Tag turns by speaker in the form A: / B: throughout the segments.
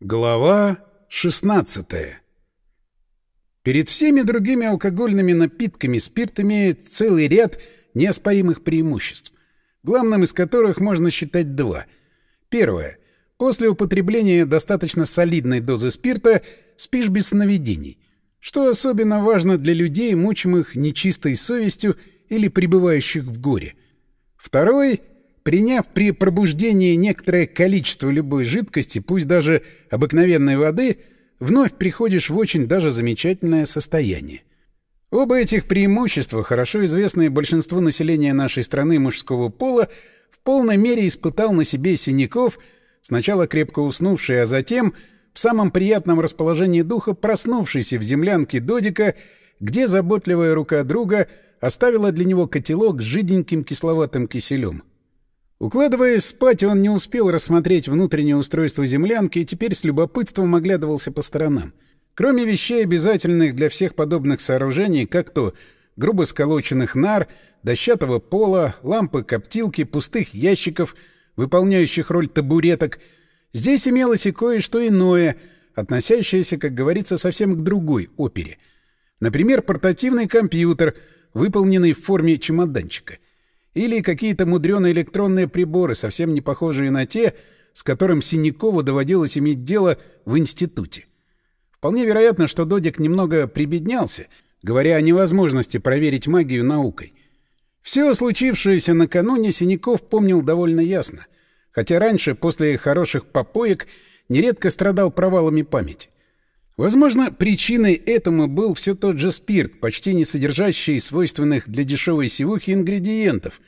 A: Глава 16 Перед всеми другими алкогольными напитками спирт имеет целый ряд неоспоримых преимуществ, главным из которых можно считать два. Первое. После употребления достаточно солидной дозы спирта спишь без сновидений, что особенно важно для людей, мучимых нечистой совестью или пребывающих в горе. Второй — Приняв при пробуждении некоторое количество любой жидкости, пусть даже обыкновенной воды, вновь приходишь в очень даже замечательное состояние. Оба этих преимущества, хорошо известные большинству населения нашей страны мужского пола, в полной мере испытал на себе Синяков, сначала крепко уснувший, а затем, в самом приятном расположении духа, проснувшийся в землянке Додика, где заботливая рука друга оставила для него котелок с жиденьким кисловатым киселем. Укладываясь спать, он не успел рассмотреть внутреннее устройство землянки и теперь с любопытством оглядывался по сторонам. Кроме вещей, обязательных для всех подобных сооружений, как то грубо сколоченных нар, дощатого пола, лампы-коптилки, пустых ящиков, выполняющих роль табуреток, здесь имелось и кое-что иное, относящееся, как говорится, совсем к другой опере. Например, портативный компьютер, выполненный в форме чемоданчика — или какие-то мудреные электронные приборы, совсем не похожие на те, с которым Синякову доводилось иметь дело в институте. Вполне вероятно, что Додик немного прибеднялся, говоря о невозможности проверить магию наукой. Все случившееся накануне Синяков помнил довольно ясно, хотя раньше, после хороших попоек, нередко страдал провалами памяти. Возможно, причиной этому был все тот же спирт, почти не содержащий свойственных для дешевой сивухи ингредиентов,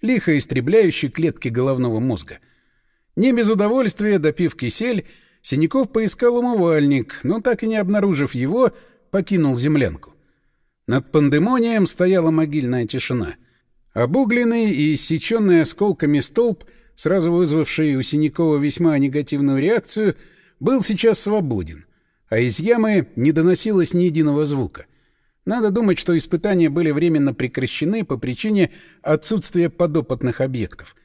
A: лихо истребляющий клетки головного мозга. Не без удовольствия, допив кисель, Синяков поискал умывальник, но так и не обнаружив его, покинул землянку. Над пандемонием стояла могильная тишина. Обугленный и иссеченный осколками столб, сразу вызвавший у Синякова весьма негативную реакцию, был сейчас свободен — а из ямы не доносилось ни единого звука. Надо думать, что испытания были временно прекращены по причине отсутствия подопытных объектов.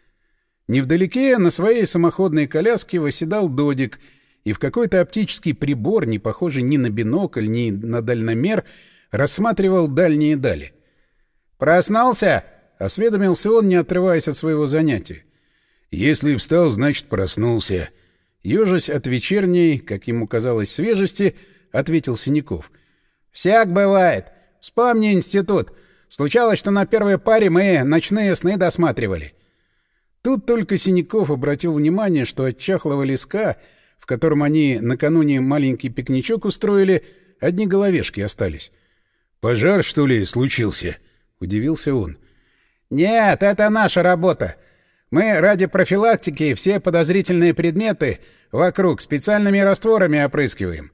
A: Невдалеке на своей самоходной коляске восседал Додик, и в какой-то оптический прибор, не похожий ни на бинокль, ни на дальномер, рассматривал дальние дали. «Проснулся?» — осведомился он, не отрываясь от своего занятия.
B: «Если встал, значит, проснулся»,
A: Ёжась от вечерней, как ему казалось, свежести, ответил Синяков.
C: «Всяк бывает. Вспомни институт. Случалось, что на первой паре мы ночные сны досматривали».
A: Тут только Синяков обратил внимание, что от чахлого леска, в котором они накануне маленький пикничок устроили, одни головешки остались.
B: «Пожар, что ли, случился?»
A: — удивился он.
C: «Нет, это наша работа. Мы ради профилактики все подозрительные предметы вокруг специальными растворами опрыскиваем.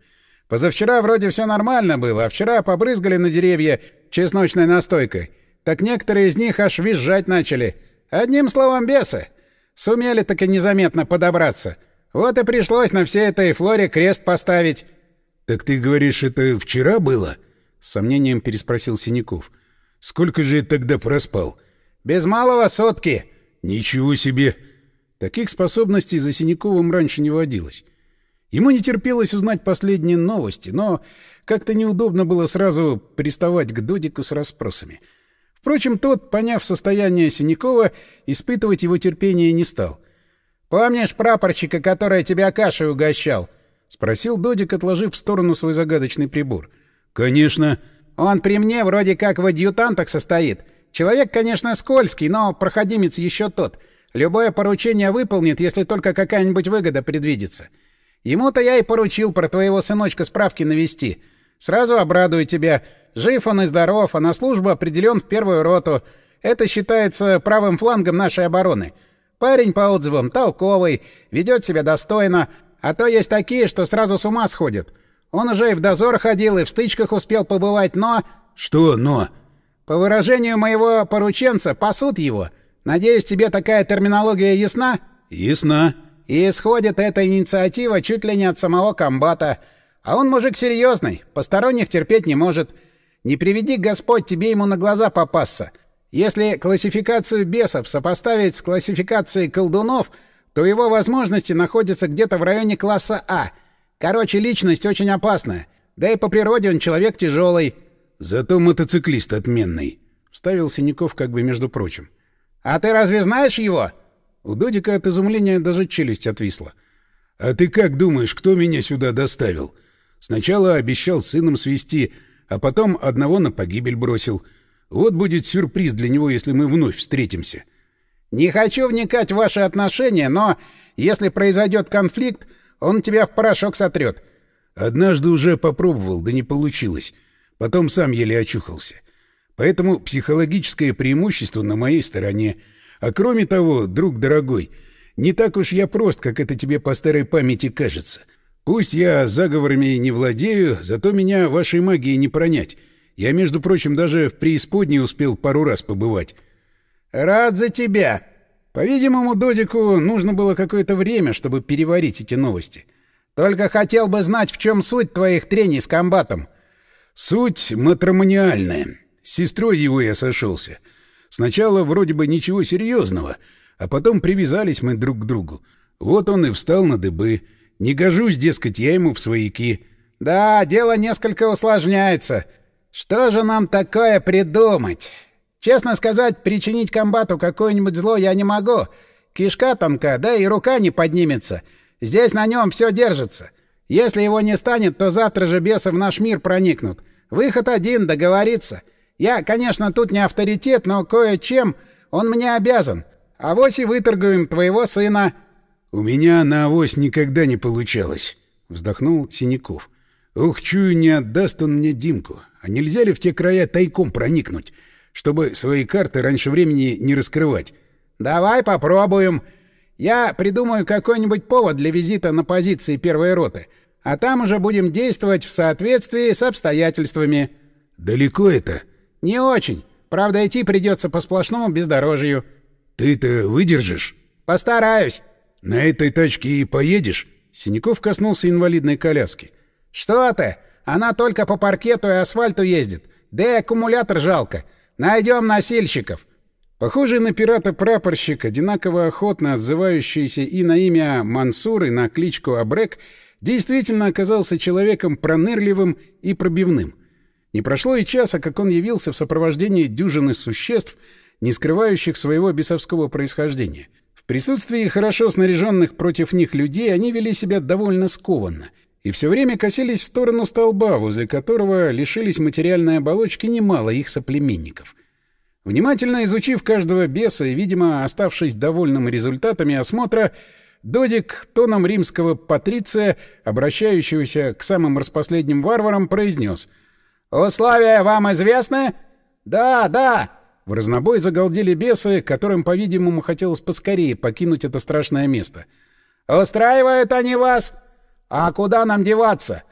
C: Позавчера вроде все нормально было, а вчера побрызгали на деревья чесночной настойкой. Так некоторые из них аж визжать начали. Одним словом, бесы. Сумели таки незаметно подобраться. Вот и пришлось на всей этой флоре крест поставить.
B: — Так ты говоришь, это вчера было?
A: — с сомнением переспросил Синяков. — Сколько же я тогда проспал?
C: — Без малого сутки.
B: «Ничего себе!»
A: Таких способностей за Синяковым раньше не водилось. Ему не терпелось узнать последние новости, но как-то неудобно было сразу приставать к Додику с расспросами. Впрочем, тот, поняв состояние Синякова, испытывать его терпение не стал.
C: «Помнишь прапорщика, который тебя кашей угощал?»
A: — спросил Додик, отложив в сторону свой загадочный прибор.
B: «Конечно».
C: «Он при мне вроде как в адъютантах состоит. Человек, конечно, скользкий, но проходимец еще тот. Любое поручение выполнит, если только какая-нибудь выгода предвидится. Ему-то я и поручил про твоего сыночка справки навести. Сразу обрадую тебя. Жив он и здоров, а на службу определен в первую роту. Это считается правым флангом нашей обороны. Парень по отзывам толковый, ведет себя достойно, а то есть такие, что сразу с ума сходят. Он уже и в дозор ходил, и в стычках успел побывать, но...
B: — Что «но»?
C: По выражению моего порученца, пасут его. Надеюсь, тебе такая терминология ясна?
B: Ясна.
C: И исходит эта инициатива чуть ли не от самого комбата. А он мужик серьезный, посторонних терпеть не может. Не приведи Господь тебе ему на глаза попасться. Если классификацию бесов сопоставить с классификацией колдунов, то его возможности находятся где-то в районе класса А. Короче, личность очень опасная. Да и по природе он человек тяжелый.
B: Зато мотоциклист отменный.
A: Вставил Синяков как бы между прочим.
C: А ты разве знаешь его?
A: У Додика от изумления даже челюсть отвисла.
B: «А ты как думаешь, кто меня сюда доставил? Сначала обещал сыном свести, а потом одного на погибель бросил. Вот будет сюрприз для него, если мы вновь встретимся».
C: «Не хочу вникать в ваши отношения, но если произойдет конфликт, он тебя в порошок сотрет».
B: «Однажды уже попробовал, да не получилось. Потом сам еле очухался. Поэтому психологическое преимущество на моей стороне. А кроме того, друг дорогой, не так уж я прост, как это тебе по старой памяти кажется. Пусть я заговорами не владею, зато меня вашей магией не пронять. Я, между прочим, даже в преисподней успел пару раз побывать.
C: «Рад за тебя!»
A: По-видимому, Додику нужно было какое-то время, чтобы переварить эти новости.
C: «Только хотел бы знать, в чем суть твоих трений с комбатом».
B: «Суть матримониальная. С сестрой его я сошелся. Сначала вроде бы ничего серьезного, а потом привязались мы друг к другу. Вот он и встал на дыбы. Не гожусь, дескать, я ему в свояки».
C: «Да, дело несколько усложняется. Что же нам такое придумать?» Честно сказать, причинить комбату какое-нибудь зло я не могу. Кишка тонка, да и рука не поднимется. Здесь на нем все держится. Если его не станет, то завтра же бесы в наш мир проникнут. Выход один — договориться. Я, конечно, тут не авторитет, но кое-чем он мне обязан. Авось и выторгуем твоего сына».
B: «У меня на авось никогда не получалось», — вздохнул Синяков. «Ух, чую, не отдаст он мне Димку. А нельзя ли в те края тайком проникнуть?» чтобы свои карты раньше времени не раскрывать.
C: «Давай попробуем. Я придумаю какой-нибудь повод для визита на позиции первой роты, а там уже будем действовать в соответствии с обстоятельствами».
B: «Далеко это?»
C: «Не очень. Правда, идти придется по сплошному бездорожью».
B: «Ты-то выдержишь?»
C: «Постараюсь».
B: «На этой тачке и поедешь?»
A: Синяков коснулся инвалидной коляски.
C: «Что ты? Она только по паркету и асфальту ездит. Да и аккумулятор жалко. Найдем носильщиков!»
A: Похожий на пирата прапорщик, одинаково охотно отзывающийся и на имя Мансур, и на кличку Абрек, действительно оказался человеком пронырливым и пробивным. Не прошло и часа, как он явился в сопровождении дюжины существ, не скрывающих своего бесовского происхождения. В присутствии хорошо снаряженных против них людей они вели себя довольно скованно и все время косились в сторону столба, возле которого лишились материальной оболочки немало их соплеменников. Внимательно изучив каждого беса и, видимо, оставшись довольным результатами осмотра, Додик тоном римского патриция, обращающегося к самым распоследним варварам, произнес «Условия вам известны?» «Да, да!» В разнобой загалдели бесы, которым, по-видимому, хотелось поскорее покинуть это страшное место. «Устраивают они вас?» «А куда нам деваться?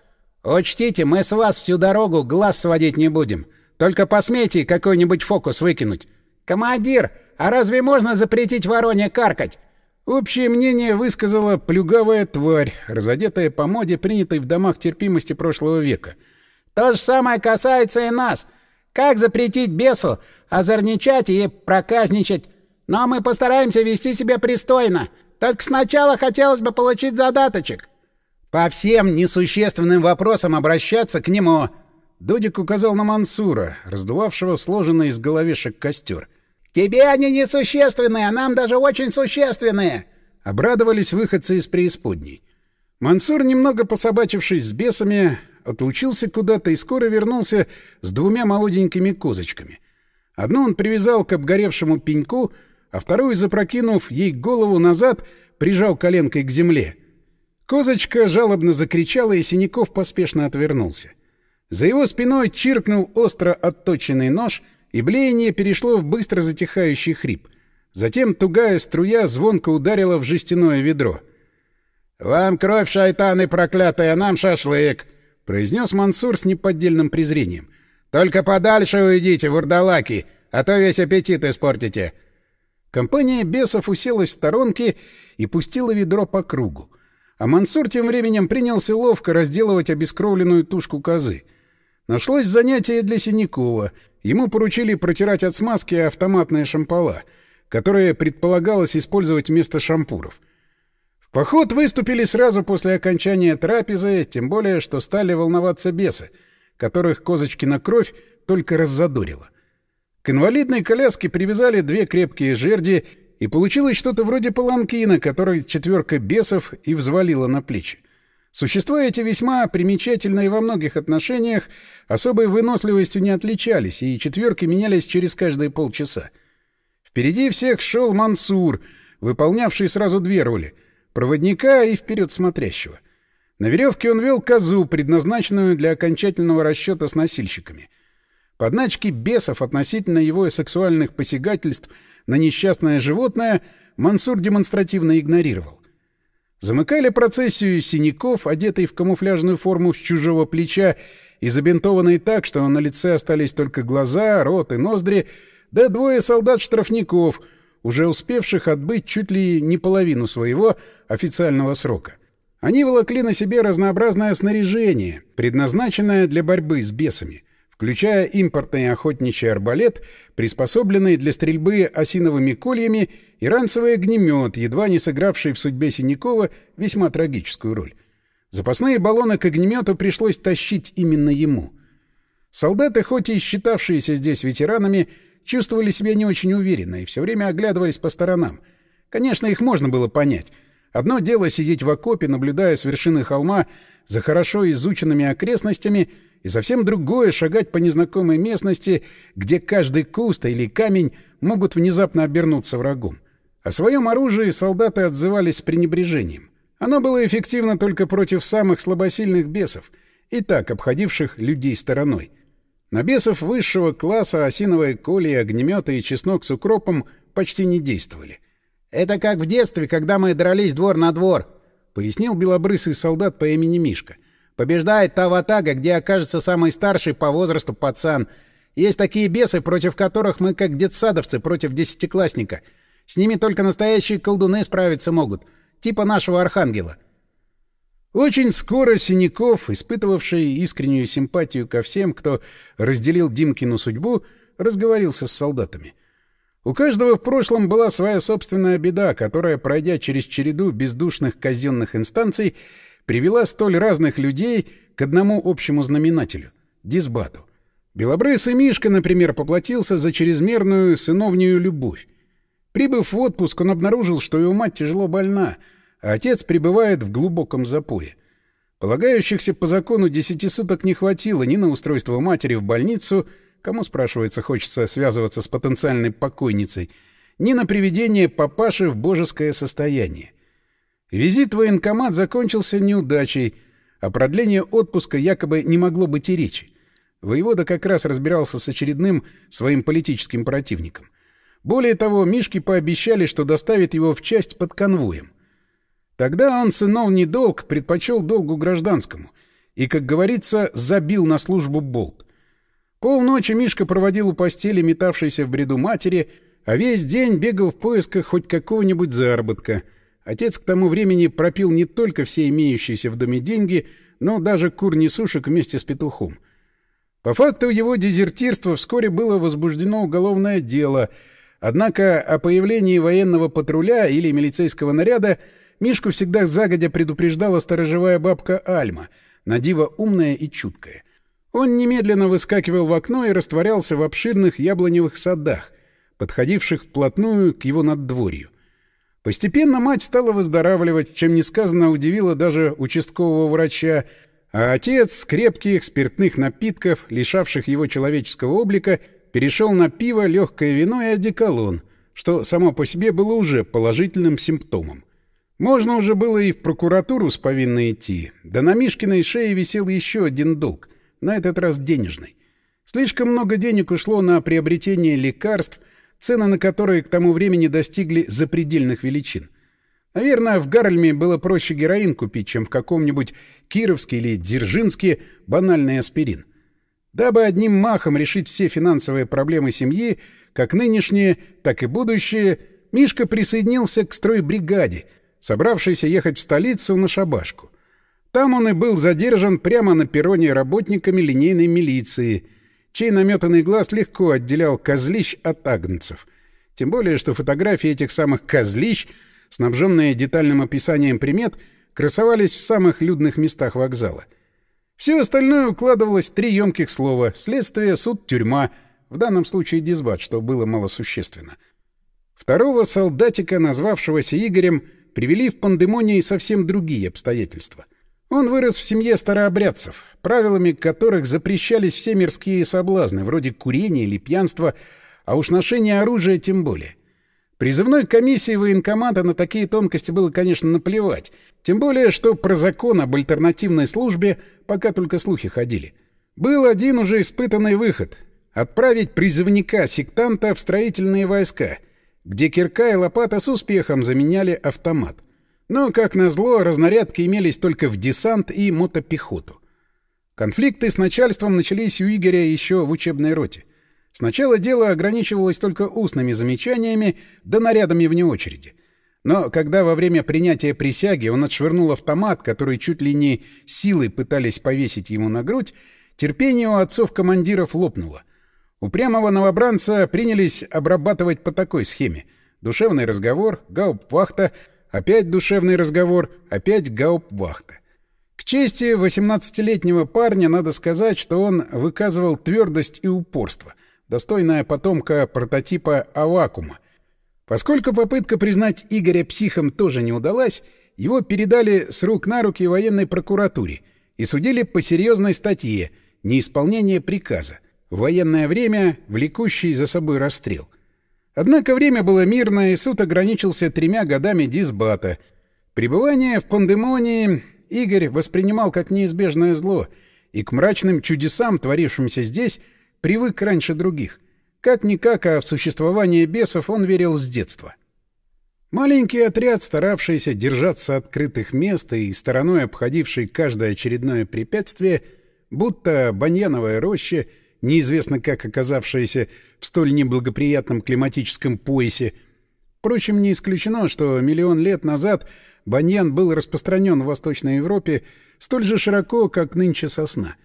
A: Учтите, мы с вас всю дорогу глаз сводить не будем. Только посмейте какой-нибудь фокус выкинуть. Командир, а разве можно запретить вороне каркать?» Общее мнение высказала плюгавая тварь, разодетая по моде, принятой в домах терпимости прошлого века. «То же самое касается и нас. Как запретить бесу озорничать и проказничать? Но мы постараемся вести себя пристойно. Только сначала хотелось бы получить задаточек». По всем несущественным вопросам обращаться к нему. Дудик указал на Мансура, раздувавшего сложенный из головешек костер. «Тебе они несущественные, а нам даже очень существенные!» Обрадовались выходцы из преисподней. Мансур, немного пособачившись с бесами, отлучился куда-то и скоро вернулся с двумя молоденькими козочками. Одну он привязал к обгоревшему пеньку, а вторую, запрокинув ей голову назад, прижал коленкой к земле — Козочка жалобно закричала, и Синяков поспешно отвернулся. За его спиной чиркнул остро отточенный нож, и блеяние перешло в быстро затихающий хрип. Затем тугая струя звонко ударила в жестяное ведро. «Вам кровь, шайтаны проклятая, нам шашлык!» — произнес Мансур с неподдельным презрением. «Только подальше уйдите, вурдалаки, а то весь аппетит испортите!» Компания бесов уселась в сторонке и пустила ведро по кругу. А Мансур тем временем принялся ловко разделывать обескровленную тушку козы. Нашлось занятие для Синякова. Ему поручили протирать от смазки автоматные шампала, которые предполагалось использовать вместо шампуров. В поход выступили сразу после окончания трапезы, тем более, что стали волноваться бесы, которых Козочкина кровь только раззадорила. К инвалидной коляске привязали две крепкие жерди, и получилось что-то вроде паланкина, который четверка бесов и взвалила на плечи. Существа эти весьма примечательные во многих отношениях, особой выносливостью не отличались, и четверки менялись через каждые полчаса. Впереди всех шел Мансур, выполнявший сразу две роли — проводника и вперед смотрящего. На веревке он вел козу, предназначенную для окончательного расчета с носильщиками — Подначки бесов относительно его сексуальных посягательств на несчастное животное Мансур демонстративно игнорировал. Замыкали процессию синяков, одетый в камуфляжную форму с чужого плеча и забинтованный так, что на лице остались только глаза, рот и ноздри, да двое солдат-штрафников, уже успевших отбыть чуть ли не половину своего официального срока. Они волокли на себе разнообразное снаряжение, предназначенное для борьбы с бесами — включая импортный охотничий арбалет, приспособленный для стрельбы осиновыми кольями, и ранцевый огнемет, едва не сыгравший в судьбе Синякова весьма трагическую роль. Запасные баллоны к огнемету пришлось тащить именно ему. Солдаты, хоть и считавшиеся здесь ветеранами, чувствовали себя не очень уверенно и все время оглядывались по сторонам. Конечно, их можно было понять. Одно дело сидеть в окопе, наблюдая с вершины холма за хорошо изученными окрестностями — и совсем другое — шагать по незнакомой местности, где каждый куст или камень могут внезапно обернуться врагом. О своем оружии солдаты отзывались с пренебрежением. Оно было эффективно только против самых слабосильных бесов, и так обходивших людей стороной. На бесов высшего класса осиновые коли, огнеметы и чеснок с укропом почти не действовали.
C: «Это как в детстве, когда мы дрались двор на двор», — пояснил белобрысый солдат по имени Мишка — Побеждает та ватага, где окажется самый старший по возрасту пацан. Есть такие бесы, против которых мы как детсадовцы против десятиклассника. С ними только настоящие колдуны справиться могут. Типа нашего архангела.
A: Очень скоро Синяков, испытывавший искреннюю симпатию ко всем, кто разделил Димкину судьбу, разговорился с солдатами. У каждого в прошлом была своя собственная беда, которая, пройдя через череду бездушных казенных инстанций, привела столь разных людей к одному общему знаменателю — дисбату. Белобрысый Мишка, например, поплатился за чрезмерную сыновнюю любовь. Прибыв в отпуск, он обнаружил, что его мать тяжело больна, а отец пребывает в глубоком запое. Полагающихся по закону десяти суток не хватило ни на устройство матери в больницу, кому, спрашивается, хочется связываться с потенциальной покойницей, ни на приведение папаши в божеское состояние. Визит в военкомат закончился неудачей, а продление отпуска якобы не могло быть и речи. Воевода как раз разбирался с очередным своим политическим противником. Более того, Мишке пообещали, что доставит его в часть под конвоем. Тогда он сыновний долг предпочел долгу гражданскому и, как говорится, забил на службу болт. Полночи Мишка проводил у постели метавшейся в бреду матери, а весь день бегал в поисках хоть какого-нибудь заработка — Отец к тому времени пропил не только все имеющиеся в доме деньги, но даже кур несушек вместе с петухом. По факту его дезертирства вскоре было возбуждено уголовное дело, однако о появлении военного патруля или милицейского наряда Мишку всегда загодя предупреждала сторожевая бабка Альма, надиво умная и чуткая. Он немедленно выскакивал в окно и растворялся в обширных яблоневых садах, подходивших вплотную к его наддворью. Постепенно мать стала выздоравливать, чем несказанно удивила даже участкового врача, а отец, крепких спиртных напитков, лишавших его человеческого облика, перешел на пиво, легкое вино и одеколон, что само по себе было уже положительным симптомом. Можно уже было и в прокуратуру с повинной идти, да на Мишкиной шее висел еще один долг, на этот раз денежный. Слишком много денег ушло на приобретение лекарств — цены на которые к тому времени достигли запредельных величин. Наверное, в Гарльме было проще героин купить, чем в каком-нибудь Кировске или Дзержинске банальный аспирин. Дабы одним махом решить все финансовые проблемы семьи, как нынешние, так и будущие, Мишка присоединился к стройбригаде, собравшейся ехать в столицу на шабашку. Там он и был задержан прямо на перроне работниками линейной милиции — чей наметанный глаз легко отделял козлищ от агнцев. Тем более, что фотографии этих самых козлищ снабженные детальным описанием примет, красовались в самых людных местах вокзала. Все остальное укладывалось в три емких слова — следствие, суд, тюрьма, в данном случае дисбат, что было малосущественно. Второго солдатика, назвавшегося Игорем, привели в пандемонии совсем другие обстоятельства. Он вырос в семье старообрядцев, правилами которых запрещались все мирские соблазны, вроде курения или пьянства, а уж ношение оружия тем более. Призывной комиссии военкомата на такие тонкости было, конечно, наплевать. Тем более, что про закон об альтернативной службе пока только слухи ходили. Был один уже испытанный выход — отправить призывника-сектанта в строительные войска, где кирка и лопата с успехом заменяли автомат — но, как назло, разнарядки имелись только в десант и мотопехоту. Конфликты с начальством начались у Игоря еще в учебной роте. Сначала дело ограничивалось только устными замечаниями да нарядами вне очереди. Но когда во время принятия присяги он отшвырнул автомат, который чуть ли не силой пытались повесить ему на грудь, терпение у отцов-командиров лопнуло. Упрямого новобранца принялись обрабатывать по такой схеме. Душевный разговор, гауптвахта, Опять душевный разговор, опять гауптвахта. К чести 18-летнего парня надо сказать, что он выказывал твердость и упорство, достойное потомка прототипа Авакума. Поскольку попытка признать Игоря психом тоже не удалась, его передали с рук на руки военной прокуратуре и судили по серьезной статье «Неисполнение приказа» в военное время, влекущий за собой расстрел — Однако время было мирное, и суд ограничился тремя годами дисбата. Пребывание в пандемонии Игорь воспринимал как неизбежное зло, и к мрачным чудесам, творившимся здесь, привык раньше других. Как-никак, а в существование бесов он верил с детства. Маленький отряд, старавшийся держаться открытых мест и стороной обходивший каждое очередное препятствие, будто баньяновая роща — неизвестно как оказавшаяся в столь неблагоприятном климатическом поясе. Впрочем, не исключено, что миллион лет назад баньян был распространен в Восточной Европе столь же широко, как нынче сосна.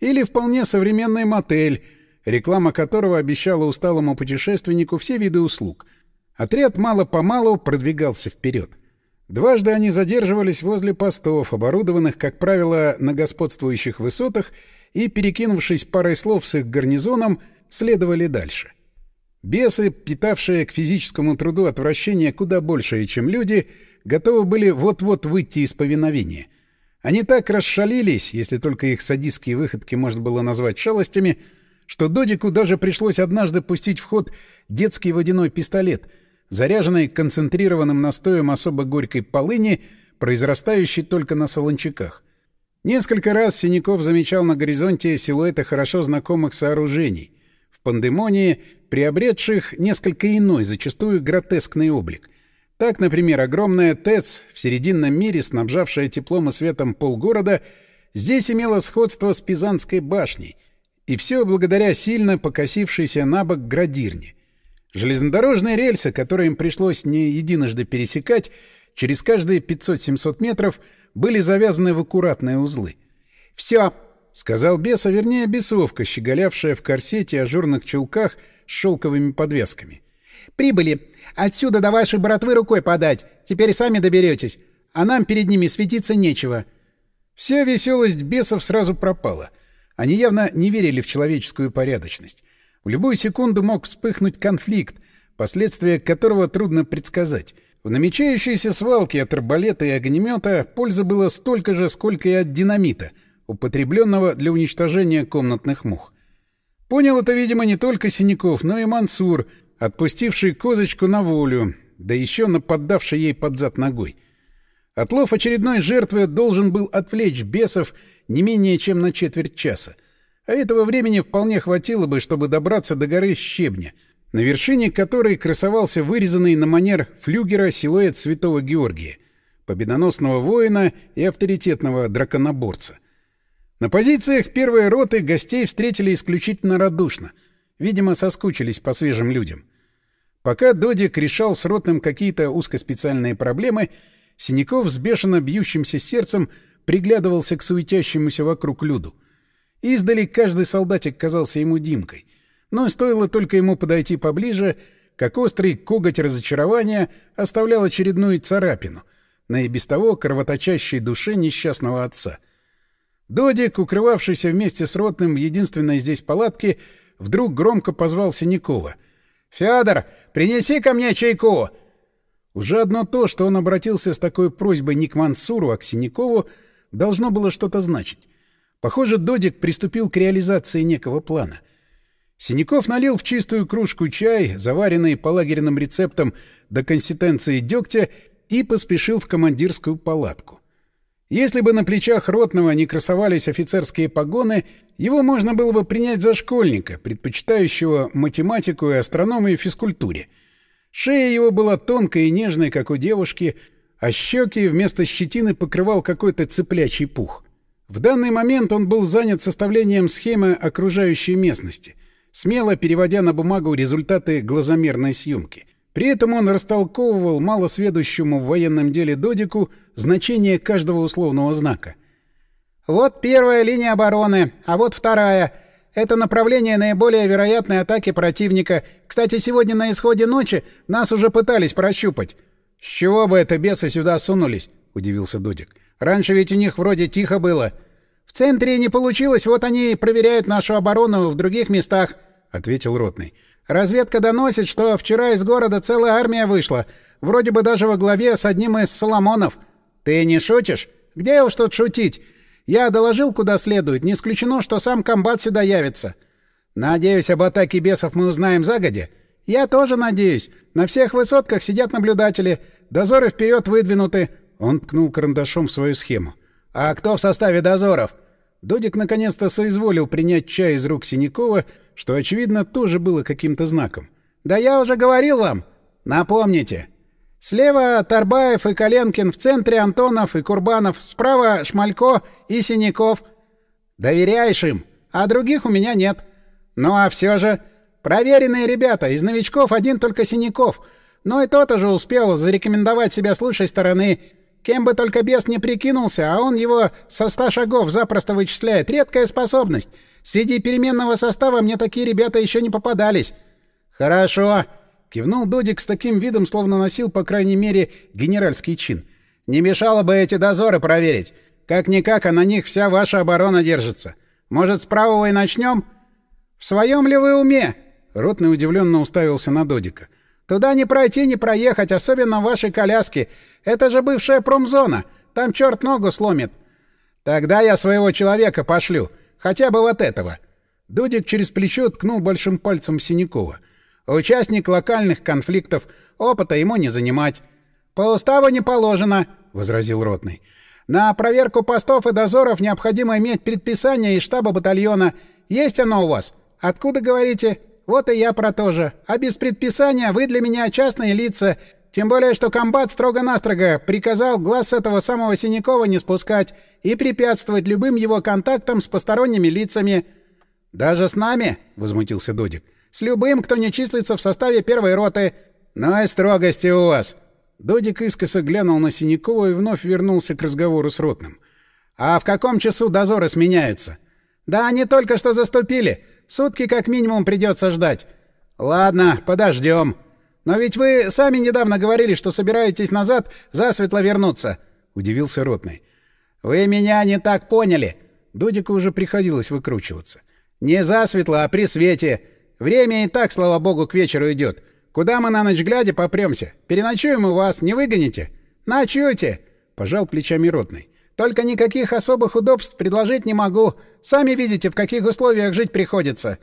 A: Или вполне современный мотель, реклама которого обещала усталому путешественнику все виды услуг. Отряд мало-помалу продвигался вперед. Дважды они задерживались возле постов, оборудованных, как правило, на господствующих высотах, и, перекинувшись парой слов с их гарнизоном, следовали дальше. Бесы, питавшие к физическому труду отвращение куда большее, чем люди, готовы были вот-вот выйти из повиновения. Они так расшалились, если только их садистские выходки можно было назвать шалостями, что Додику даже пришлось однажды пустить в ход детский водяной пистолет, заряженный концентрированным настоем особо горькой полыни, произрастающей только на солончаках — Несколько раз Синяков замечал на горизонте силуэты хорошо знакомых сооружений, в пандемонии, приобретших несколько иной, зачастую гротескный облик. Так, например, огромная ТЭЦ, в серединном мире снабжавшая теплом и светом полгорода, здесь имела сходство с Пизанской башней, и все благодаря сильно покосившейся на бок градирне. Железнодорожные рельсы, которые им пришлось не единожды пересекать, через каждые 500-700 метров — были завязаны в аккуратные узлы. «Все!» — сказал бес, а вернее бесовка, щеголявшая в корсете ажурных чулках с шелковыми подвесками. «Прибыли! Отсюда до вашей братвы рукой подать! Теперь сами доберетесь, а нам перед ними светиться нечего!» Вся веселость бесов сразу пропала. Они явно не верили в человеческую порядочность. В любую секунду мог вспыхнуть конфликт, последствия которого трудно предсказать. В намечающейся свалке от арбалета и огнемета пользы было столько же, сколько и от динамита, употребленного для уничтожения комнатных мух. Понял это, видимо, не только Синяков, но и Мансур, отпустивший козочку на волю, да еще нападавший ей под зад ногой. Отлов очередной жертвы должен был отвлечь бесов не менее чем на четверть часа. А этого времени вполне хватило бы, чтобы добраться до горы Щебня — на вершине которой красовался вырезанный на манер флюгера силуэт святого Георгия, победоносного воина и авторитетного драконоборца. На позициях первой роты гостей встретили исключительно радушно. Видимо, соскучились по свежим людям. Пока Додик решал с ротным какие-то узкоспециальные проблемы, Синяков с бешено бьющимся сердцем приглядывался к суетящемуся вокруг люду. Издали каждый солдатик казался ему Димкой — но стоило только ему подойти поближе, как острый коготь разочарования оставлял очередную царапину на и без того кровоточащей душе несчастного отца. Додик, укрывавшийся вместе с Ротным в единственной здесь палатке, вдруг громко позвал Синякова. «Фёдор, принеси ко мне чайку!» Уже одно то, что он обратился с такой просьбой не к Мансуру, а к Синякову, должно было что-то значить. Похоже, Додик приступил к реализации некого плана. Синяков налил в чистую кружку чай, заваренный по лагерным рецептам до консистенции дегтя, и поспешил в командирскую палатку. Если бы на плечах Ротного не красовались офицерские погоны, его можно было бы принять за школьника, предпочитающего математику и астрономию физкультуре — Шея его была тонкой и нежной, как у девушки, а щеки вместо щетины покрывал какой-то цыплячий пух. В данный момент он был занят составлением схемы окружающей местности, смело переводя на бумагу результаты глазомерной съемки. При этом он растолковывал малосведущему в военном деле Додику значение каждого условного знака. «Вот первая линия обороны, а вот вторая — это направление наиболее вероятной атаки противника. Кстати, сегодня на исходе ночи нас уже пытались прощупать. — С чего бы это бесы сюда сунулись? — удивился Дудик. — Раньше ведь у них вроде тихо было. — В центре не получилось, вот они и проверяют нашу оборону в других местах, — ответил Ротный. — Разведка доносит, что вчера из города целая армия вышла. Вроде бы даже во главе с одним из Соломонов. — Ты не шутишь? Где уж тут шутить? Я доложил куда следует, не исключено, что сам комбат сюда явится. Надеюсь, об атаке бесов мы узнаем загодя. Я тоже надеюсь. На всех высотках сидят наблюдатели. Дозоры вперед выдвинуты. Он ткнул карандашом в свою схему. А кто в составе дозоров? Додик наконец-то соизволил принять чай из рук Синякова, что, очевидно, тоже было каким-то знаком. «Да я уже говорил вам. Напомните. Слева Тарбаев и Коленкин, в центре Антонов и Курбанов, справа Шмалько и Синяков. Доверяешь им, а других у меня нет. Ну а все же... Проверенные ребята, из новичков один только Синяков. Но и тот уже успел зарекомендовать себя с лучшей стороны. Кем бы только бес не прикинулся, а он его со ста шагов запросто вычисляет. Редкая способность. Среди переменного состава мне такие ребята еще не попадались. Хорошо. Кивнул Додик с таким видом, словно носил, по крайней мере, генеральский чин. «Не мешало бы эти дозоры проверить. Как-никак, а на них вся ваша оборона держится. Может, с правого и начнем?» «В своем ли вы уме?» Ротный удивленно уставился на Додика. «Туда не пройти, не проехать, особенно в вашей коляске. Это же бывшая промзона. Там черт ногу сломит». «Тогда я своего человека пошлю. Хотя бы вот этого». Додик через плечо ткнул большим пальцем Синякова. — Участник локальных конфликтов, опыта ему не занимать. По уставу не положено, возразил ротный. На проверку постов и дозоров необходимо иметь предписание из штаба батальона. Есть оно у вас? Откуда говорите? Вот и я про то же. А без предписания вы для меня частные лица. Тем более, что комбат строго-настрого приказал глаз с этого самого Синякова не спускать и препятствовать любым его контактам с посторонними лицами. «Даже с нами?» — возмутился Додик. С любым, кто не числится в составе первой роты. Ну и строгости у вас. Додик искоса глянул на Синякова и вновь вернулся к разговору с ротным. А в каком часу дозоры сменяются? Да они только что заступили. Сутки как минимум придется ждать. Ладно, подождем. Но ведь вы сами недавно говорили, что собираетесь назад засветло вернуться, удивился ротный. Вы меня не так поняли. Додику уже приходилось выкручиваться. Не засветло, а при свете. Время и так, слава богу, к вечеру идет. Куда мы на ночь глядя попремся? Переночуем у вас, не выгоните? Ночуйте!» — пожал плечами ротный. «Только никаких особых удобств предложить не могу. Сами видите, в каких условиях жить приходится.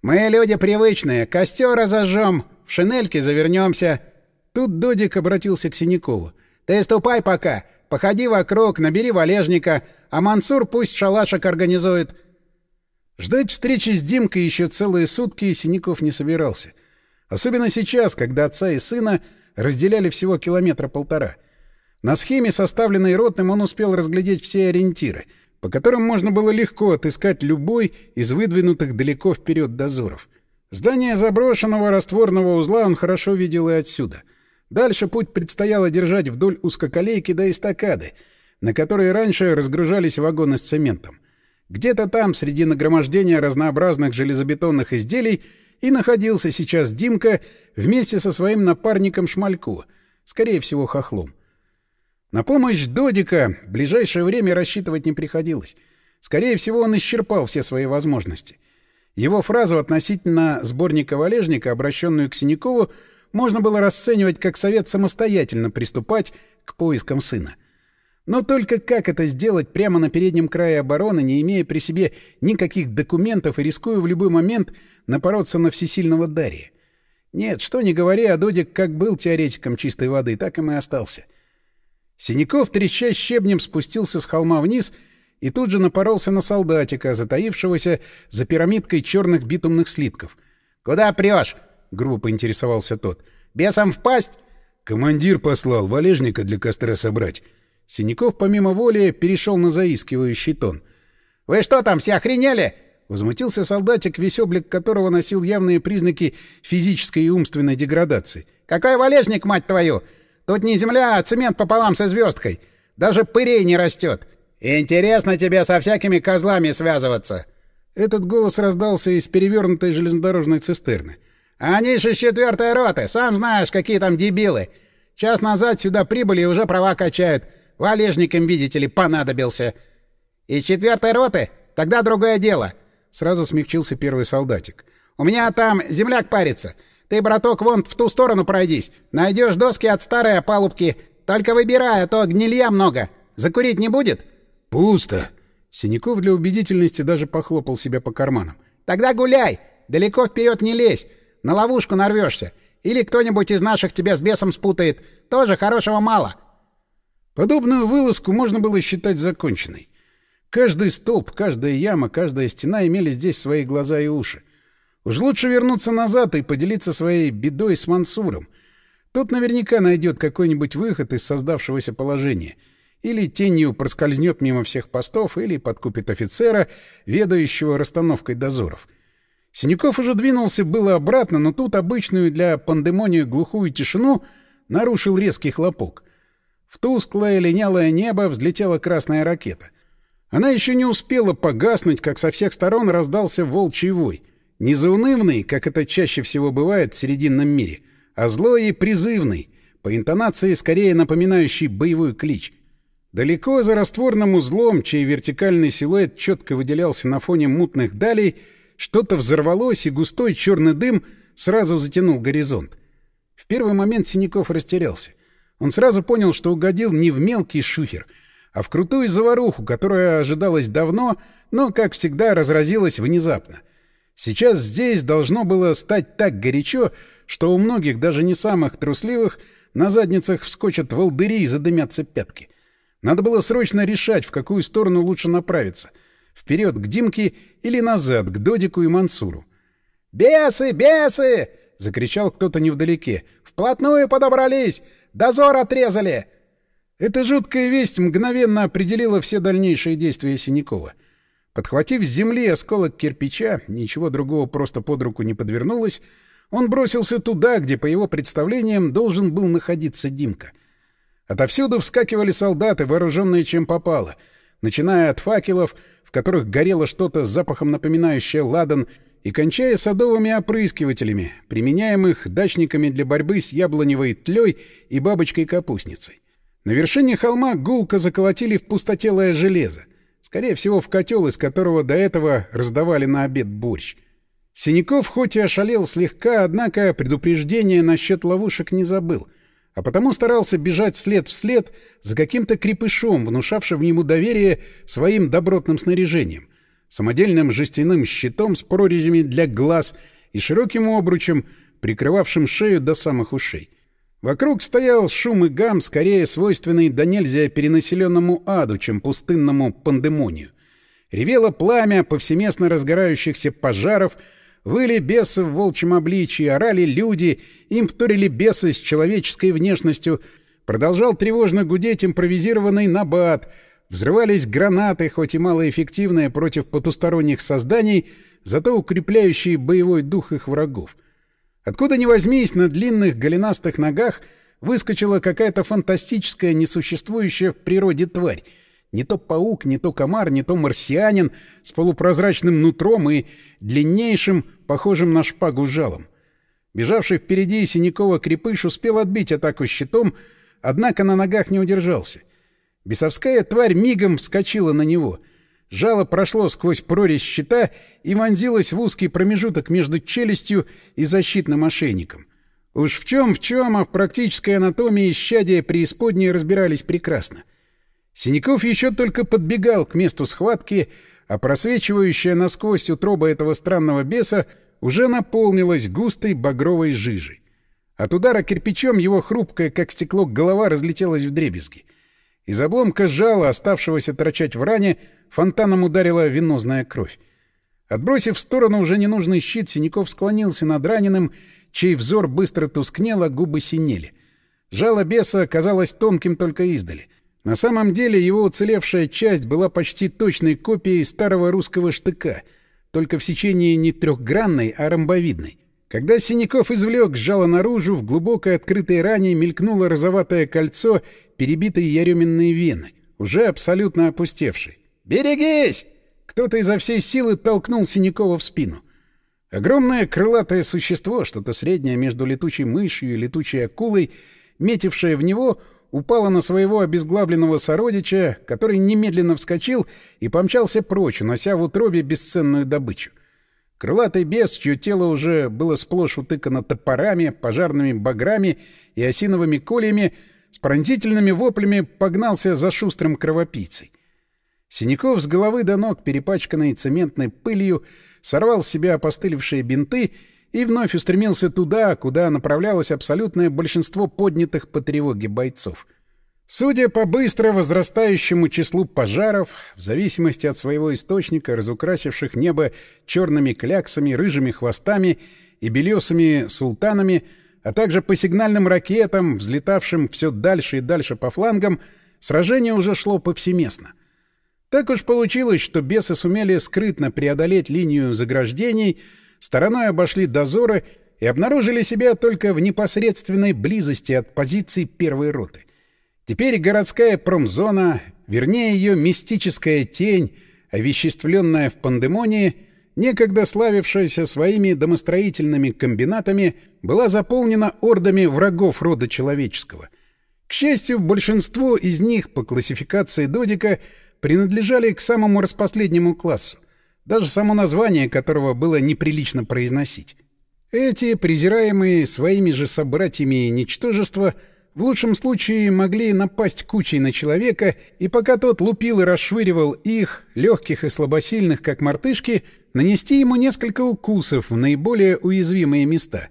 A: Мы люди привычные. Костер разожжем, в шинельке завернемся». Тут Додик обратился к Синякову. «Ты ступай пока. Походи вокруг, набери валежника, а Мансур пусть шалашик организует. Ждать встречи с Димкой еще целые сутки Синяков не собирался. Особенно сейчас, когда отца и сына разделяли всего километра полтора. На схеме, составленной Ротным, он успел разглядеть все ориентиры, по которым можно было легко отыскать любой из выдвинутых далеко вперед дозоров. Здание заброшенного растворного узла он хорошо видел и отсюда. Дальше путь предстояло держать вдоль узкоколейки до эстакады, на которой раньше разгружались вагоны с цементом. Где-то там, среди нагромождения разнообразных железобетонных изделий, и находился сейчас Димка вместе со своим напарником Шмалько, скорее всего, хохлом. На помощь Додика в ближайшее время рассчитывать не приходилось. Скорее всего, он исчерпал все свои возможности. Его фразу относительно сборника Валежника, обращенную к Синякову, можно было расценивать как совет самостоятельно приступать к поискам сына. Но только как это сделать прямо на переднем крае обороны, не имея при себе никаких документов и рискуя в любой момент напороться на всесильного Дария? Нет, что не говори, а Додик как был теоретиком чистой воды, так им и остался. Синяков, треща щебнем, спустился с холма вниз и тут же напоролся на солдатика, затаившегося за пирамидкой черных битумных слитков. «Куда прешь?» — грубо поинтересовался тот. «Бесом впасть?»
B: «Командир послал валежника для костра собрать».
A: Синяков помимо воли перешел на заискивающий тон.
C: «Вы что там, все охренели?»
A: Возмутился солдатик, весь облик которого носил явные признаки физической и умственной деградации.
C: «Какой валежник, мать твою! Тут не земля, а цемент пополам со звездкой. Даже пырей не растет. Интересно тебе со всякими козлами связываться!»
A: Этот голос раздался из перевернутой железнодорожной цистерны.
C: «Они же из четвертой роты, сам знаешь, какие там дебилы. Час назад сюда прибыли и уже права качают. Валежником, видите ли, понадобился. Из четвертой роты? Тогда другое дело. Сразу смягчился первый солдатик. У меня там земляк парится. Ты, браток, вон в ту сторону пройдись. Найдешь доски от старой опалубки. Только выбирай, а то гнилья много. Закурить не будет?
B: Пусто.
A: Синяков для убедительности даже похлопал себя по карманам.
C: Тогда гуляй. Далеко вперед не лезь. На ловушку нарвешься. Или кто-нибудь из наших тебя с бесом спутает. Тоже хорошего мало.
A: Подобную вылазку можно было считать законченной. Каждый столб, каждая яма, каждая стена имели здесь свои глаза и уши. Уж лучше вернуться назад и поделиться своей бедой с Мансуром. Тот наверняка найдет какой-нибудь выход из создавшегося положения. Или тенью проскользнет мимо всех постов, или подкупит офицера, ведающего расстановкой дозоров. Синяков уже двинулся было обратно, но тут обычную для пандемонии глухую тишину нарушил резкий хлопок — в тусклое линялое небо взлетела красная ракета. Она еще не успела погаснуть, как со всех сторон раздался волчий вой. Не заунывный, как это чаще всего бывает в Серединном мире, а злой и призывный, по интонации скорее напоминающий боевой клич. Далеко за растворным узлом, чей вертикальный силуэт четко выделялся на фоне мутных далей, что-то взорвалось, и густой черный дым сразу затянул горизонт. В первый момент Синяков растерялся. Он сразу понял, что угодил не в мелкий шухер, а в крутую заваруху, которая ожидалась давно, но, как всегда, разразилась внезапно. Сейчас здесь должно было стать так горячо, что у многих, даже не самых трусливых, на задницах вскочат волдыри и задымятся пятки. Надо было срочно решать, в какую сторону лучше направиться. Вперед к Димке или назад, к Додику и Мансуру.
C: «Бесы! Бесы!» — закричал кто-то невдалеке. «Вплотную подобрались! Дозор отрезали!»
A: Эта жуткая весть мгновенно определила все дальнейшие действия Синякова. Подхватив с земли осколок кирпича, ничего другого просто под руку не подвернулось, он бросился туда, где, по его представлениям, должен был находиться Димка. Отовсюду вскакивали солдаты, вооруженные чем попало, начиная от факелов, в которых горело что-то с запахом напоминающее ладан, и кончая садовыми опрыскивателями, применяемых дачниками для борьбы с яблоневой тлей и бабочкой-капустницей. На вершине холма гулко заколотили в пустотелое железо, скорее всего, в котел, из которого до этого раздавали на обед борщ. Синяков хоть и ошалел слегка, однако предупреждение насчет ловушек не забыл, а потому старался бежать след в след за каким-то крепышом, внушавшим ему доверие своим добротным снаряжением самодельным жестяным щитом с прорезями для глаз и широким обручем, прикрывавшим шею до самых ушей. Вокруг стоял шум и гам, скорее свойственный до нельзя перенаселенному аду, чем пустынному пандемонию. Ревело пламя повсеместно разгорающихся пожаров, выли бесы в волчьем обличии, орали люди, им вторили бесы с человеческой внешностью, продолжал тревожно гудеть импровизированный набат — Взрывались гранаты, хоть и малоэффективные против потусторонних созданий, зато укрепляющие боевой дух их врагов. Откуда ни возьмись, на длинных голенастых ногах выскочила какая-то фантастическая, несуществующая в природе тварь, Не то паук, не то комар, не то марсианин с полупрозрачным нутром и длиннейшим, похожим на шпагу жалом. Бежавший впереди Синякова крепыш успел отбить атаку щитом, однако на ногах не удержался. Бесовская тварь мигом вскочила на него. Жало прошло сквозь прорезь щита и вонзилось в узкий промежуток между челюстью и защитным ошейником. Уж в чем в чем, а в практической анатомии исчадия преисподней разбирались прекрасно. Синяков еще только подбегал к месту схватки, а просвечивающая насквозь утроба этого странного беса уже наполнилась густой багровой жижей. От удара кирпичом его хрупкая, как стекло, голова разлетелась в дребезги. Из обломка жала, оставшегося торчать в ране, фонтаном ударила венозная кровь. Отбросив в сторону уже ненужный щит, Синяков склонился над раненым, чей взор быстро тускнел, а губы синели. Жало беса казалось тонким только издали — на самом деле его уцелевшая часть была почти точной копией старого русского штыка, только в сечении не трехгранной, а ромбовидной. Когда Синяков извлек жало наружу, в глубокой открытой ране мелькнуло розоватое кольцо перебитой яременной вены, уже абсолютно опустевшей. «Берегись!» Кто-то изо всей силы толкнул Синякова в спину. Огромное крылатое существо, что-то среднее между летучей мышью и летучей акулой, метившее в него, упала на своего обезглавленного сородича, который немедленно вскочил и помчался прочь, унося в утробе бесценную добычу. Крылатый бес, чье тело уже было сплошь утыкано топорами, пожарными баграми и осиновыми кольями, с пронзительными воплями погнался за шустрым кровопийцей. Синяков с головы до ног, перепачканный цементной пылью, сорвал с себя опостылевшие бинты и вновь устремился туда, куда направлялось абсолютное большинство поднятых по тревоге бойцов. Судя по быстро возрастающему числу пожаров, в зависимости от своего источника, разукрасивших небо черными кляксами, рыжими хвостами и белесыми султанами, а также по сигнальным ракетам, взлетавшим все дальше и дальше по флангам, сражение уже шло повсеместно. Так уж получилось, что бесы сумели скрытно преодолеть линию заграждений — стороной обошли дозоры и обнаружили себя только в непосредственной близости от позиций первой роты. Теперь городская промзона, вернее ее мистическая тень, овеществленная в пандемонии, некогда славившаяся своими домостроительными комбинатами, была заполнена ордами врагов рода человеческого. К счастью, большинство из них по классификации Додика принадлежали к самому распоследнему классу даже само название которого было неприлично произносить. Эти, презираемые своими же собратьями ничтожества, в лучшем случае могли напасть кучей на человека, и пока тот лупил и расшвыривал их, легких и слабосильных, как мартышки, нанести ему несколько укусов в наиболее уязвимые места.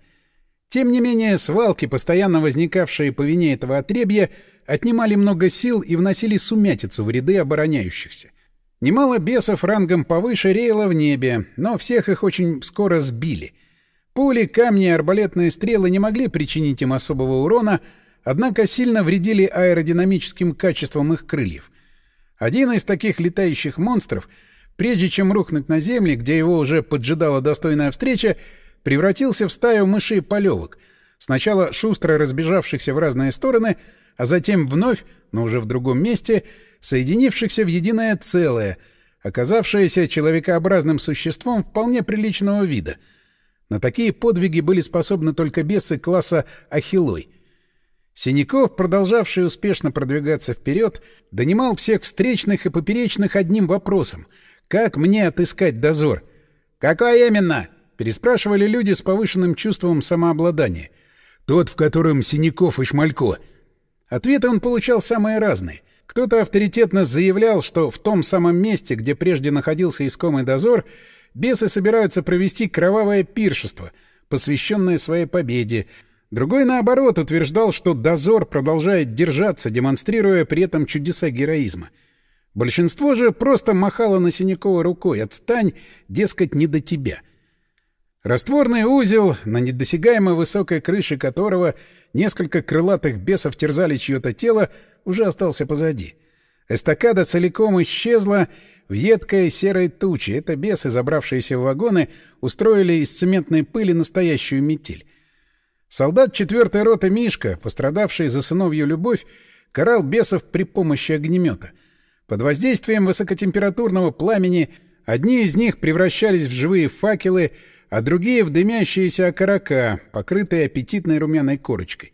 A: Тем не менее, свалки, постоянно возникавшие по вине этого отребья, отнимали много сил и вносили сумятицу в ряды обороняющихся. Немало бесов рангом повыше реяло в небе, но всех их очень скоро сбили. Пули, камни и арбалетные стрелы не могли причинить им особого урона, однако сильно вредили аэродинамическим качествам их крыльев. Один из таких летающих монстров, прежде чем рухнуть на земле, где его уже поджидала достойная встреча, превратился в стаю мышей-полевок, сначала шустро разбежавшихся в разные стороны, а затем вновь, но уже в другом месте, соединившихся в единое целое, оказавшееся человекообразным существом вполне приличного вида. На такие подвиги были способны только бесы класса «Ахиллой». Синяков, продолжавший успешно продвигаться вперед, донимал всех встречных и поперечных одним вопросом — как мне отыскать дозор? «Какой именно?» — переспрашивали люди с повышенным чувством самообладания.
B: «Тот, в котором Синяков и Шмалько»,
A: Ответы он получал самые разные. Кто-то авторитетно заявлял, что в том самом месте, где прежде находился искомый дозор, бесы собираются провести кровавое пиршество, посвященное своей победе. Другой, наоборот, утверждал, что дозор продолжает держаться, демонстрируя при этом чудеса героизма. Большинство же просто махало на Синякова рукой «отстань, дескать, не до тебя». Растворный узел, на недосягаемой высокой крыше которого несколько крылатых бесов терзали чье-то тело, уже остался позади. Эстакада целиком исчезла в едкой серой туче. Это бесы, забравшиеся в вагоны, устроили из цементной пыли настоящую метель. Солдат четвертой роты Мишка, пострадавший за сыновью любовь, карал бесов при помощи огнемета. Под воздействием высокотемпературного пламени одни из них превращались в живые факелы, а другие — в дымящиеся окорока, покрытые аппетитной румяной корочкой.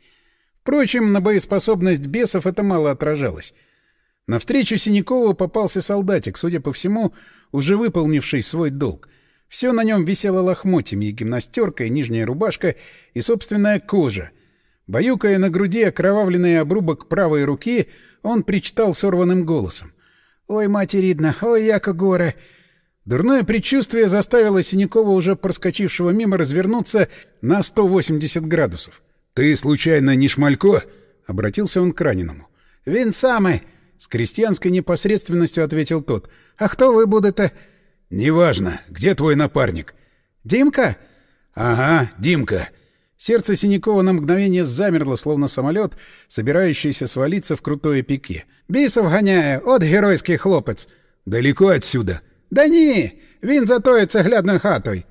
A: Впрочем, на боеспособность бесов это мало отражалось. Навстречу Синякову попался солдатик, судя по всему, уже выполнивший свой долг. Все на нем висело лохмотьями, и гимнастерка, и нижняя рубашка, и собственная кожа. Баюкая на груди окровавленный обрубок правой руки, он причитал сорванным голосом. «Ой, материдно, ой, яко горе!» Дурное предчувствие заставило Синякова, уже проскочившего мимо, развернуться на 180 градусов.
B: «Ты, случайно, не Шмалько?» — обратился он к раненому.
A: «Вин самый!» — с крестьянской непосредственностью ответил тот. «А кто вы будете?»
B: «Неважно. Где твой напарник?»
A: «Димка?»
B: «Ага, Димка».
A: Сердце Синякова на мгновение замерло, словно самолет, собирающийся свалиться в крутое пике. «Бисов гоняя, от геройский хлопец!»
B: «Далеко отсюда?»
A: «Да не, він за тою цеглядной хатой».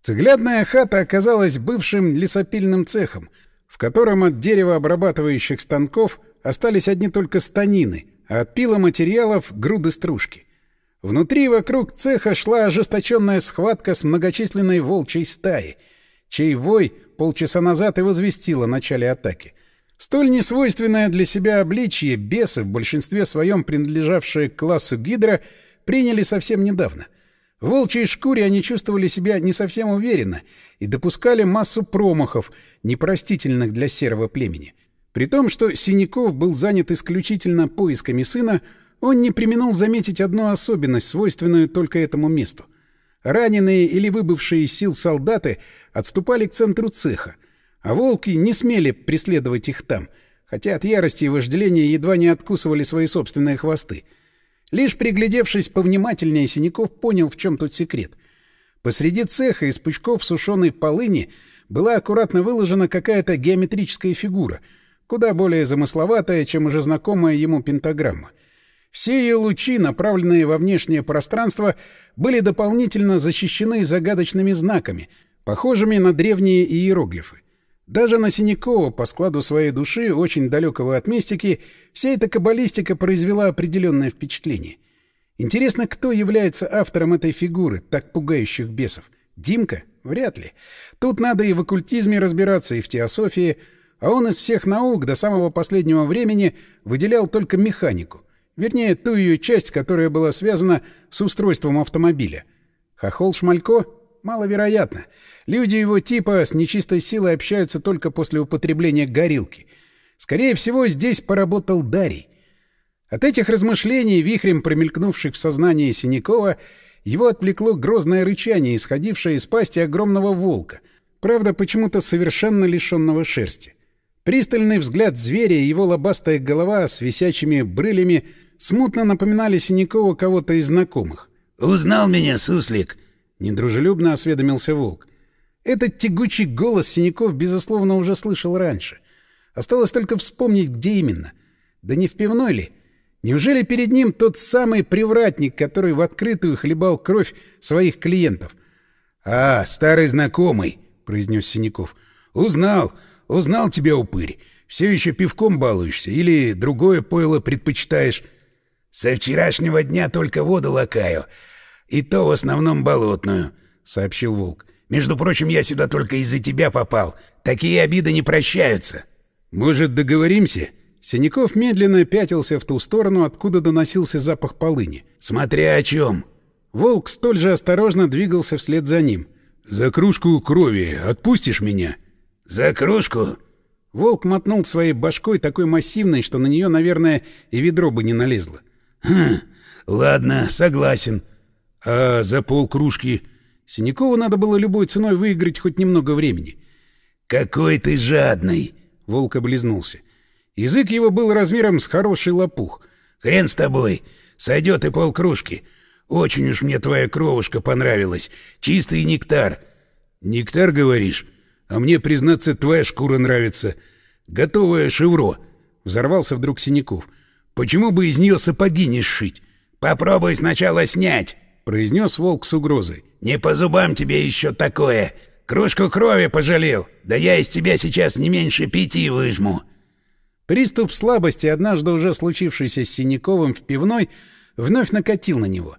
A: Цеглядная хата оказалась бывшим лесопильным цехом, в котором от деревообрабатывающих станков остались одни только станины, а от пиломатериалов — груды стружки. Внутри и вокруг цеха шла ожесточенная схватка с многочисленной волчьей стаей, чей вой полчаса назад и возвестил о начале атаки. Столь несвойственное для себя обличье бесы, в большинстве своем принадлежавшие к классу гидра, приняли совсем недавно. В волчьей шкуре они чувствовали себя не совсем уверенно и допускали массу промахов, непростительных для серого племени. При том, что Синяков был занят исключительно поисками сына, он не применил заметить одну особенность, свойственную только этому месту. Раненые или выбывшие из сил солдаты отступали к центру цеха, а волки не смели преследовать их там, хотя от ярости и вожделения едва не откусывали свои собственные хвосты — Лишь приглядевшись повнимательнее, Синяков понял, в чем тут секрет. Посреди цеха из пучков сушеной полыни была аккуратно выложена какая-то геометрическая фигура, куда более замысловатая, чем уже знакомая ему пентаграмма. Все ее лучи, направленные во внешнее пространство, были дополнительно защищены загадочными знаками, похожими на древние иероглифы. Даже на Синякова, по складу своей души, очень далекого от мистики, вся эта каббалистика произвела определенное впечатление. Интересно, кто является автором этой фигуры, так пугающих бесов? Димка? Вряд ли. Тут надо и в оккультизме разбираться, и в теософии, а он из всех наук до самого последнего времени выделял только механику. Вернее, ту ее часть, которая была связана с устройством автомобиля. Хохол Шмалько? Маловероятно. Люди его типа с нечистой силой общаются только после употребления горилки. Скорее всего, здесь поработал Дарий. От этих размышлений, вихрем промелькнувших в сознании Синякова, его отвлекло грозное рычание, исходившее из пасти огромного волка, правда, почему-то совершенно лишенного шерсти. Пристальный взгляд зверя и его лобастая голова с висячими брылями смутно напоминали Синякова кого-то из знакомых.
B: «Узнал меня, суслик?»
A: — недружелюбно осведомился волк. Этот тягучий голос Синяков, безусловно, уже слышал раньше. Осталось только вспомнить, где именно. Да не в пивной ли? Неужели перед ним тот самый привратник, который в открытую хлебал кровь своих клиентов?
B: — А, старый знакомый, — произнес Синяков. — Узнал, узнал тебя, упырь. Все еще пивком балуешься или другое пойло предпочитаешь? — Со вчерашнего дня только воду лакаю, и то в основном болотную, — сообщил волк. Между прочим, я сюда только из-за тебя попал. Такие обиды не прощаются.
A: Может, договоримся? Синяков медленно пятился в ту сторону, откуда доносился запах полыни.
B: Смотря о чем.
A: Волк столь же осторожно двигался вслед за ним.
B: «За кружку крови отпустишь меня?»
A: «За кружку?» Волк мотнул своей башкой такой массивной, что на нее, наверное, и ведро бы не налезло.
B: «Хм, ладно, согласен. А за полкружки...»
A: Синякову надо было любой ценой выиграть хоть немного времени.
B: «Какой ты жадный!» — волк облизнулся.
A: Язык его был размером с хороший лопух.
B: «Хрен с тобой! Сойдет и полкружки. Очень уж мне твоя кровушка понравилась. Чистый нектар».
A: «Нектар, говоришь? А мне, признаться, твоя шкура нравится. Готовое шевро!» — взорвался вдруг Синяков. «Почему бы из нее сапоги не сшить?»
B: «Попробуй сначала снять!»
A: — произнес волк с угрозой.
B: «Не по зубам тебе еще такое! Кружку крови пожалел! Да я из тебя сейчас не меньше пяти выжму!»
A: Приступ слабости, однажды уже случившийся с Синяковым в пивной, вновь накатил на него.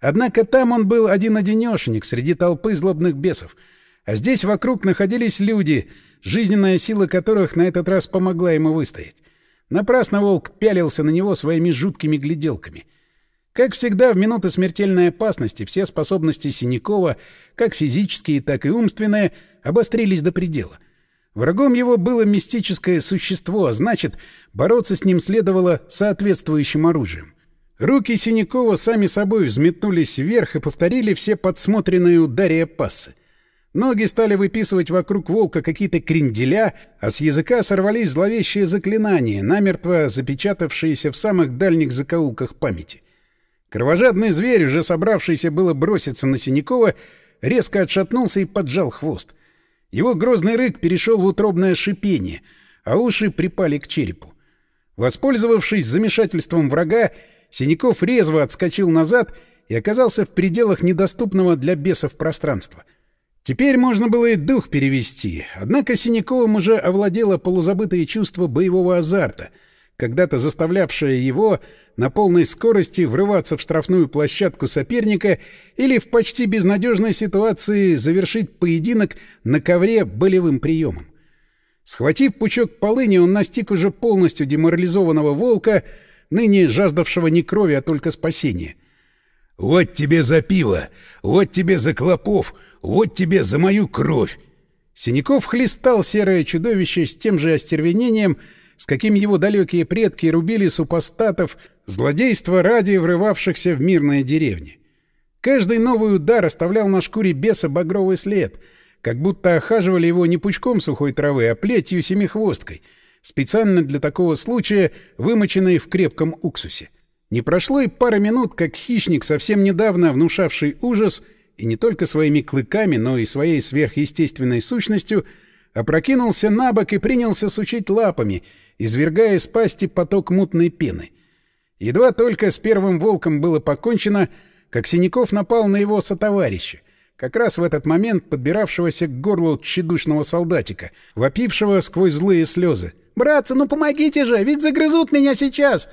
A: Однако там он был один-одинешенек среди толпы злобных бесов, а здесь вокруг находились люди, жизненная сила которых на этот раз помогла ему выстоять. Напрасно волк пялился на него своими жуткими гляделками. Как всегда, в минуты смертельной опасности все способности Синякова, как физические, так и умственные, обострились до предела — Врагом его было мистическое существо, а значит, бороться с ним следовало соответствующим оружием. Руки Синякова сами собой взметнулись вверх и повторили все подсмотренные у Дария пассы. Ноги стали выписывать вокруг волка какие-то кренделя, а с языка сорвались зловещие заклинания, намертво запечатавшиеся в самых дальних закоулках памяти. Кровожадный зверь, уже собравшийся было броситься на Синякова, резко отшатнулся и поджал хвост. Его грозный рык перешел в утробное шипение, а уши припали к черепу. Воспользовавшись замешательством врага, Синяков резво отскочил назад и оказался в пределах недоступного для бесов пространства. Теперь можно было и дух перевести, однако Синяковым уже овладело полузабытое чувство боевого азарта — когда-то заставлявшая его на полной скорости врываться в штрафную площадку соперника или в почти безнадежной ситуации завершить поединок на ковре болевым приемом. Схватив пучок полыни, он настиг уже полностью деморализованного волка, ныне жаждавшего не крови, а только спасения.
B: «Вот тебе за пиво! Вот тебе за клопов! Вот тебе за мою кровь!»
A: Синяков хлестал серое чудовище с тем же остервенением, с каким его далекие предки рубили супостатов, злодейства ради врывавшихся в мирные деревни. Каждый новый удар оставлял на шкуре беса багровый след, как будто охаживали его не пучком сухой травы, а плетью семихвосткой, специально для такого случая вымоченной в крепком уксусе. Не прошло и пары минут, как хищник, совсем недавно внушавший ужас, и не только своими клыками, но и своей сверхъестественной сущностью — опрокинулся на бок и принялся сучить лапами, извергая из пасти поток мутной пены. Едва только с первым волком было покончено, как Синяков напал на его сотоварища, как раз в этот момент подбиравшегося к горлу тщедушного солдатика, вопившего сквозь злые слезы. «Братцы, ну помогите же, ведь загрызут меня сейчас!»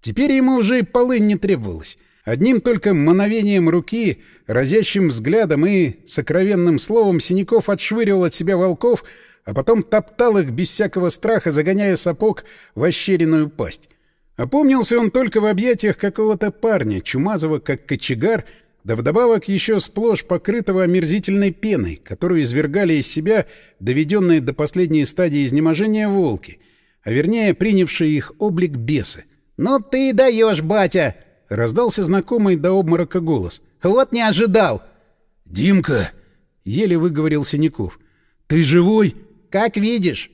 A: Теперь ему уже и полынь не требовалось. Одним только мановением руки, разящим взглядом и сокровенным словом Синяков отшвыривал от себя волков, а потом топтал их без всякого страха, загоняя сапог в ощеренную пасть. Опомнился он только в объятиях какого-то парня, чумазого как кочегар, да вдобавок еще сплошь покрытого омерзительной пеной, которую извергали из себя доведенные до последней стадии изнеможения волки, а вернее принявшие их облик бесы. «Ну ты даешь, батя!» Раздался знакомый до обморока голос. «Вот не ожидал!»
B: «Димка!»
A: — еле выговорил Синяков.
B: «Ты живой?»
A: «Как видишь!»